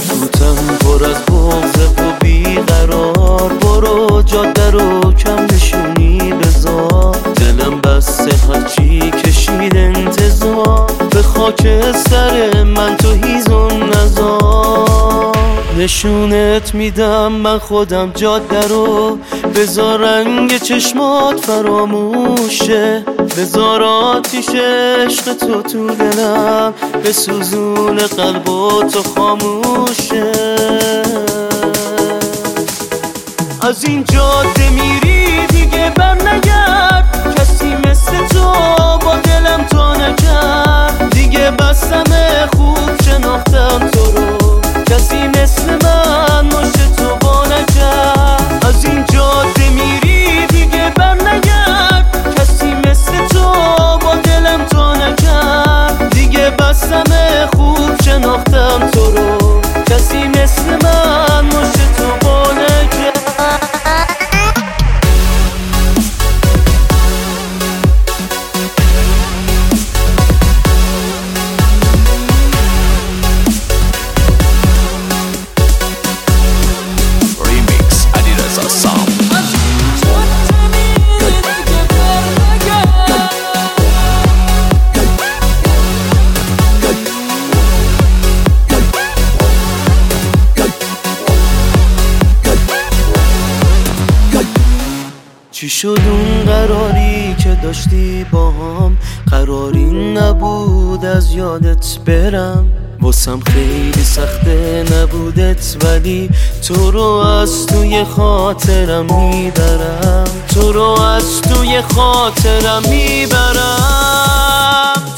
گفتم پر از بغزه و بیقرار. برو جاده رو کم نشونی بذار دلم بسته هرچی کشید انتظار. به خاک سر نشونت میدم من خودم جاده رو. بذار رنگ چشمات فراموشه. بذار آتیش عشق تو تو دلم. به سوزون قلب تو خاموشه. از این جاده میری دیگه بر نگرد کسی مثل تو با دلم تو مثل من مشت تو با از این جاده میری دیگه بر نگرد کسی مثل تو با دلم تو نکرد. دیگه بستم خوب شناختم تو رو. کسی مثل من مشت تو چی شد اون قراری که داشتی با هم؟ قراری نبود از یادت برم. واسم خیلی سخته نبودت ولی تو رو از توی خاطرم می‌برم. تو رو از توی خاطرم می‌برم.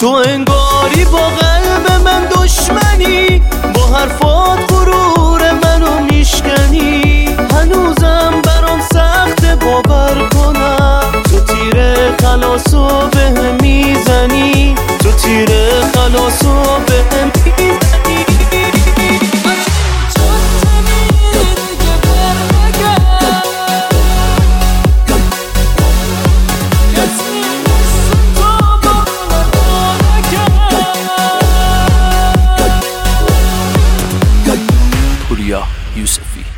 تو انگاری با قلب من دشمنی با حرفات غرور خلاصو به می‌زنی. تو تیر خلاصو به پوریا یوسفی.